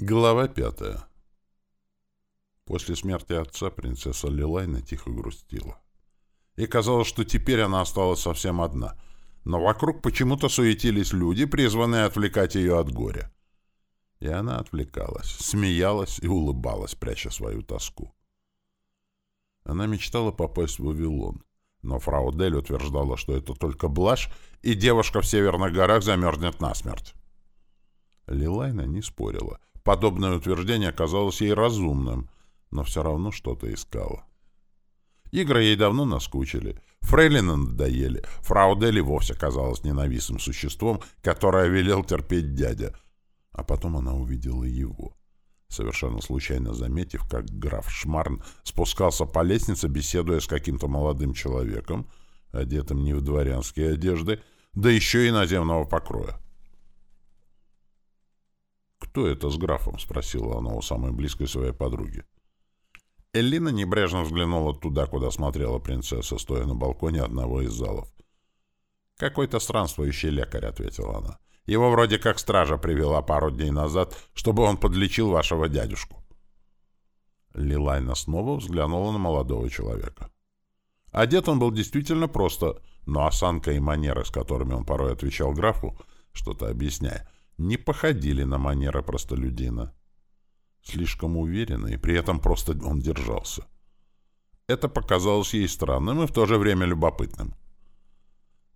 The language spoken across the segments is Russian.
Глава пятая. После смерти отца принцесса Лилайна тихо грустила. И казалось, что теперь она осталась совсем одна. Но вокруг почему-то суетились люди, призванные отвлекать ее от горя. И она отвлекалась, смеялась и улыбалась, пряча свою тоску. Она мечтала попасть в Вавилон. Но фрау Дель утверждала, что это только блажь, и девушка в северных горах замерзнет насмерть. Лилайна не спорила — Подобное утверждение казалось ей разумным, но все равно что-то искала. Игры ей давно наскучили. Фрейлины надоели. Фрау Дели вовсе казалась ненавистным существом, которое велел терпеть дядя. А потом она увидела его. Совершенно случайно заметив, как граф Шмарн спускался по лестнице, беседуя с каким-то молодым человеком, одетым не в дворянские одежды, да еще и наземного покроя. «Кто это с графом?» — спросила она у самой близкой своей подруги. Эллина небрежно взглянула туда, куда смотрела принцесса, стоя на балконе одного из залов. «Какой-то странствующий лекарь», — ответила она. «Его вроде как стража привела пару дней назад, чтобы он подлечил вашего дядюшку». Лилайна снова взглянула на молодого человека. Одет он был действительно просто, но осанка и манеры, с которыми он порой отвечал графу, что-то объясняя, не походили на манеры простолюдина. Слишком уверенно, и при этом просто он держался. Это показалось ей странным и в то же время любопытным.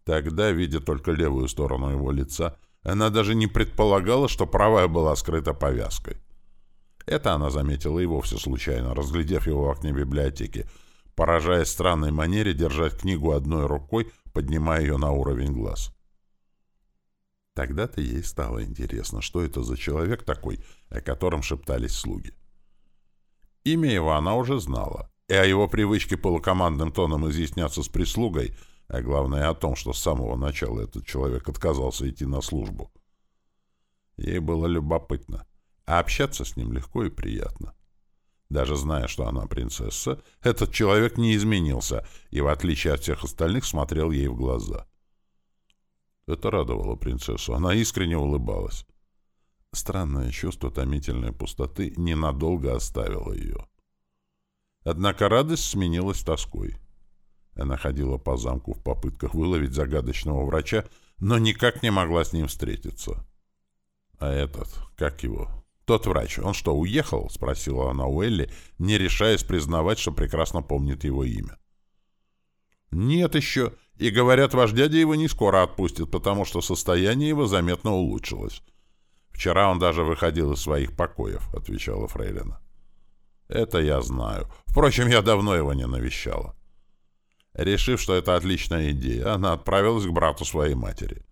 Тогда, видя только левую сторону его лица, она даже не предполагала, что правая была скрыта повязкой. Это она заметила и вовсе случайно, разглядев его в окне библиотеки, поражаясь странной манере держать книгу одной рукой, поднимая ее на уровень глаз. Тогда-то ей стало интересно, что это за человек такой, о котором шептались слуги. Имя его она уже знала, и о его привычке полукомандным тоном изъясняться с прислугой, а главное о том, что с самого начала этот человек отказался идти на службу. Ей было любопытно, а общаться с ним легко и приятно. Даже зная, что она принцесса, этот человек не изменился и, в отличие от всех остальных, смотрел ей в глаза — это радовало принцессу. Она искренне улыбалась. Странное чувство томительной пустоты ненадолго оставило ее. Однако радость сменилась тоской. Она ходила по замку в попытках выловить загадочного врача, но никак не могла с ним встретиться. А этот, как его? Тот врач, он что, уехал? — спросила она у Элли, не решаясь признавать, что прекрасно помнит его имя. «Нет еще. И, говорят, ваш дядя его не скоро отпустит, потому что состояние его заметно улучшилось. Вчера он даже выходил из своих покоев», — отвечала Фрейлина. «Это я знаю. Впрочем, я давно его не навещала». Решив, что это отличная идея, она отправилась к брату своей матери.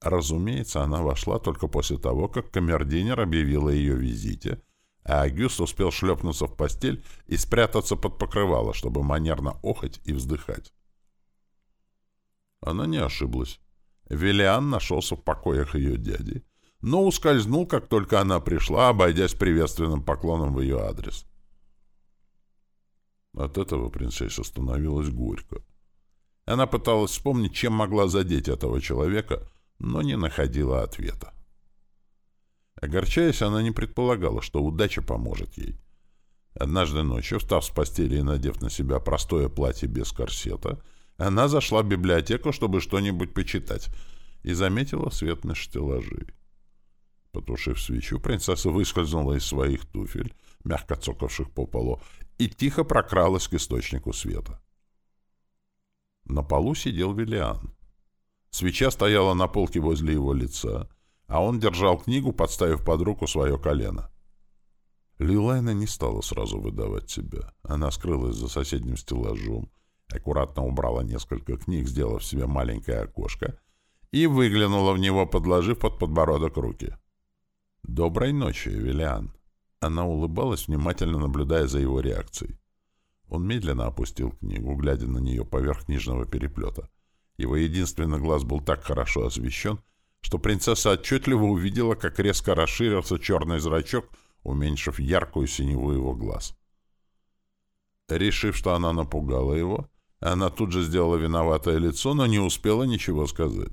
Разумеется, она вошла только после того, как камердинер объявил о ее визите, а Агюст успел шлепнуться в постель и спрятаться под покрывало, чтобы манерно охать и вздыхать. Она не ошиблась. Велиан нашелся в покоях ее дяди, но ускользнул, как только она пришла, обойдясь приветственным поклоном в ее адрес. От этого принцессе становилось горько. Она пыталась вспомнить, чем могла задеть этого человека, но не находила ответа. Огорчаясь, она не предполагала, что удача поможет ей. Однажды ночью, встав с постели и надев на себя простое платье без корсета, она зашла в библиотеку, чтобы что-нибудь почитать, и заметила свет на стеллажи. Потушив свечу, принцесса выскользнула из своих туфель, мягко цокавших по полу, и тихо прокралась к источнику света. На полу сидел Виллиан. Свеча стояла на полке возле его лица — а он держал книгу, подставив под руку свое колено. Лилайна не стала сразу выдавать себя. Она скрылась за соседним стеллажом, аккуратно убрала несколько книг, сделав себе маленькое окошко, и выглянула в него, подложив под подбородок руки. «Доброй ночи, Виллиан!» Она улыбалась, внимательно наблюдая за его реакцией. Он медленно опустил книгу, глядя на нее поверх книжного переплета. Его единственный глаз был так хорошо освещен, что принцесса отчетливо увидела, как резко расширился черный зрачок, уменьшив яркую синеву его глаз. Решив, что она напугала его, она тут же сделала виноватое лицо, но не успела ничего сказать.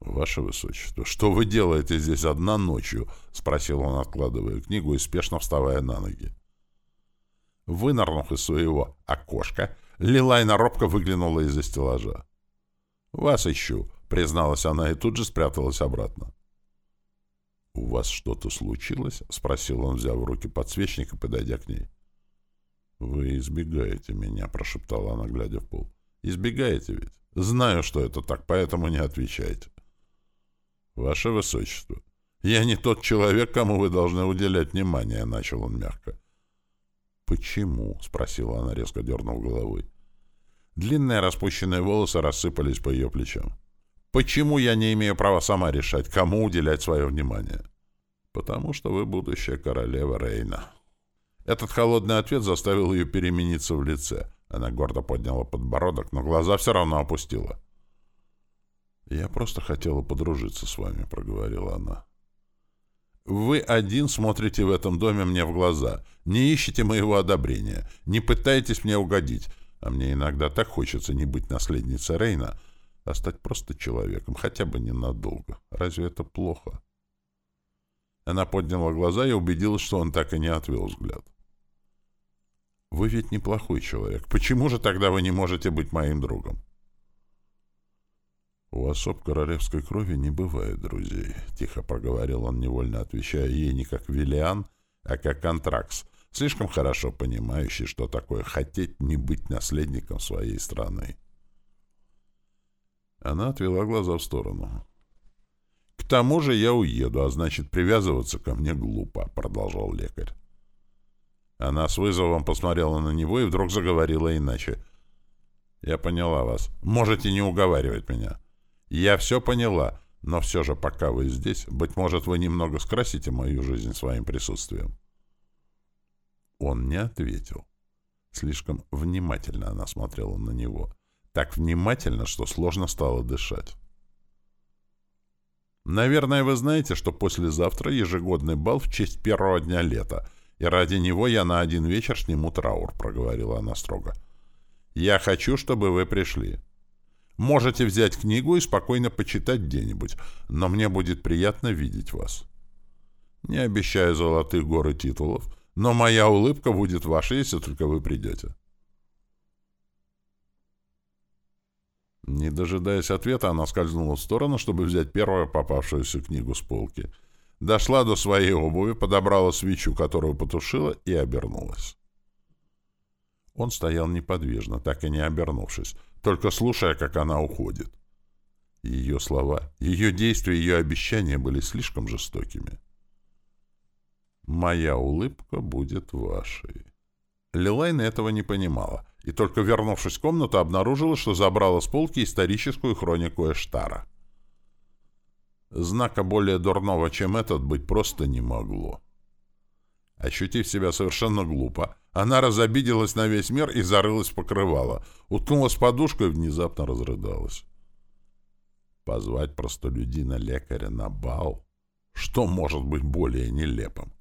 «Ваше Высочество, что вы делаете здесь одна ночью?» — спросил он, откладывая книгу и спешно вставая на ноги. Вынырнув из своего окошка, Лилайна робко выглянула из-за стеллажа. «Вас ищу», — призналась она и тут же спряталась обратно. «У вас что-то случилось?» — спросил он, взяв в руки подсвечник и подойдя к ней. «Вы избегаете меня», — прошептала она, глядя в пол. «Избегаете ведь? Знаю, что это так, поэтому не отвечайте». «Ваше Высочество, я не тот человек, кому вы должны уделять внимание», — начал он мягко. «Почему?» — спросила она, резко дернув головой. Длинные распущенные волосы рассыпались по ее плечам. «Почему я не имею права сама решать, кому уделять свое внимание?» «Потому что вы будущая королева Рейна». Этот холодный ответ заставил ее перемениться в лице. Она гордо подняла подбородок, но глаза все равно опустила. «Я просто хотела подружиться с вами», — проговорила она. «Вы один смотрите в этом доме мне в глаза, не ищете моего одобрения, не пытаетесь мне угодить, а мне иногда так хочется не быть наследницей Рейна, а стать просто человеком, хотя бы ненадолго. Разве это плохо?» Она подняла глаза и убедилась, что он так и не отвел взгляд. «Вы ведь неплохой человек. Почему же тогда вы не можете быть моим другом?» «У особ королевской крови не бывает друзей», — тихо проговорил он, невольно отвечая ей не как Виллиан, а как Контракс, слишком хорошо понимающий, что такое хотеть не быть наследником своей страны. Она отвела глаза в сторону. «К тому же я уеду, а значит, привязываться ко мне глупо», — продолжал лекарь. Она с вызовом посмотрела на него и вдруг заговорила иначе. «Я поняла вас. Можете не уговаривать меня. Я все поняла, но все же, пока вы здесь, быть может, вы немного скрасите мою жизнь своим присутствием. Он не ответил. Слишком внимательно она смотрела на него. Так внимательно, что сложно стало дышать. Наверное, вы знаете, что послезавтра ежегодный бал в честь первого дня лета, и ради него я на один вечер сниму траур, — проговорила она строго. Я хочу, чтобы вы пришли. Можете взять книгу и спокойно почитать где-нибудь, но мне будет приятно видеть вас. Не обещаю золотых горы титулов, но моя улыбка будет вашей, если только вы придете. Не дожидаясь ответа, она скользнула в сторону, чтобы взять первую попавшуюся книгу с полки. Дошла до своей обуви, подобрала свечу, которую потушила, и обернулась. Он стоял неподвижно, так и не обернувшись, только слушая, как она уходит. Ее слова, ее действия, ее обещания были слишком жестокими. «Моя улыбка будет вашей». Лилайна этого не понимала, и только вернувшись в комнату, обнаружила, что забрала с полки историческую хронику Эштара. Знака более дурного, чем этот, быть просто не могло. Ощутив себя совершенно глупо, она разобиделась на весь мир и зарылась в покрывало, уткнулась подушкой и внезапно разрыдалась. Позвать простолюдина-лекаря на бал? Что может быть более нелепым?